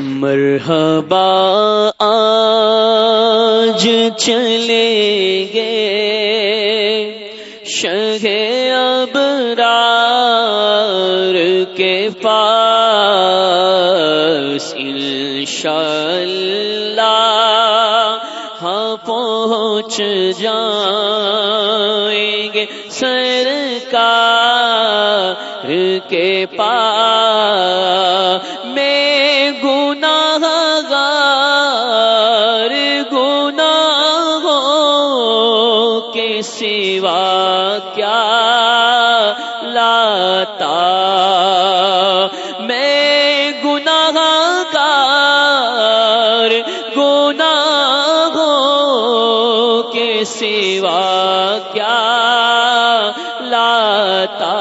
مرحبا، آج چلے گے۔ شہ ابرار کے پاس، انشاءاللہ ہاں پہنچ جائیں گے۔ سرکار کے پاس سوا کیا لاتا۔ میں گناہ گار گناہ کے سوا کیا لاتا۔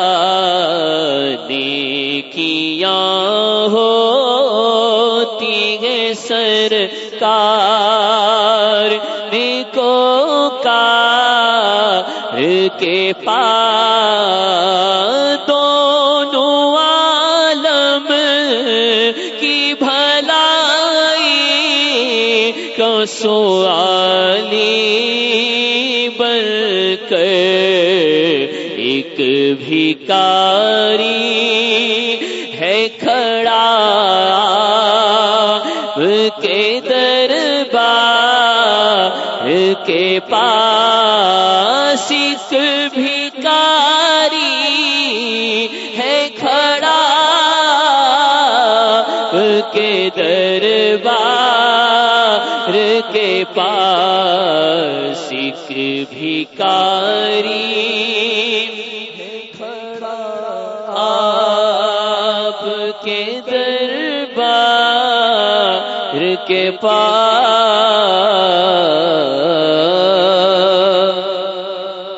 نیکیاں ہوتی ہے سرکار۔ نیکو کے پاس دونوں عالم کی بھلائی کو سوالی بن کر ایک بھیکاری ہے کھڑا کے دربار کے پاس ایک بھیکاری ہے کھڑا کے دربار کے پاس ایک بھیکاری آپ کے دربار کے پاس